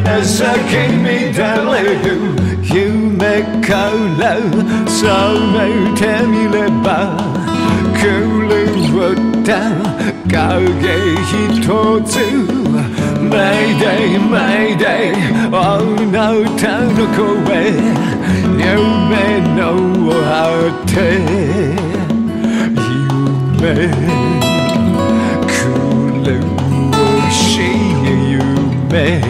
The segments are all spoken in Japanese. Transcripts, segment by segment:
夢ならきっと抱いて死んで私はあなた花咲き乱れる夢から覚めてみれば狂った影一つ Mayday, Mayday あなたの声夢の果て夢苦しい夢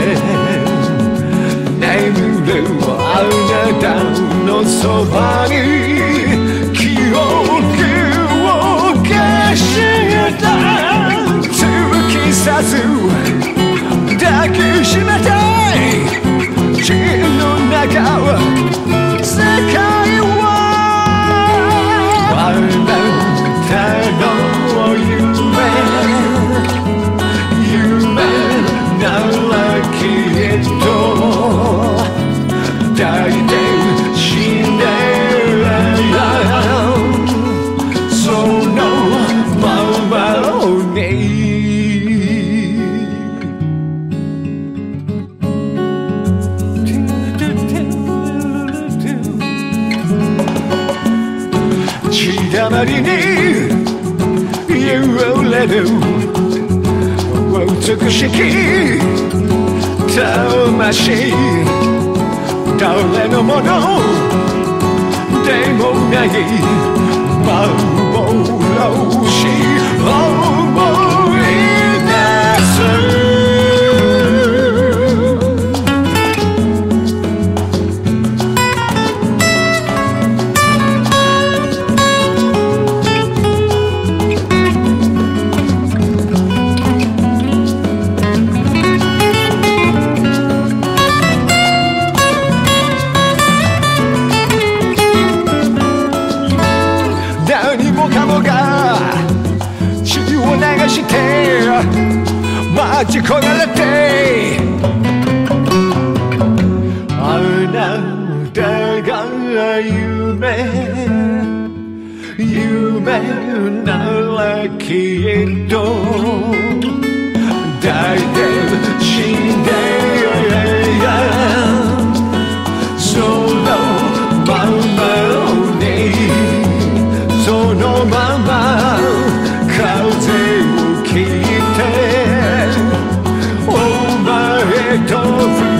non so vani 血だまりに揺れる。美しき魂誰のものでもないが血を流して待ち焦がれてあなたが夢夢ならきっと door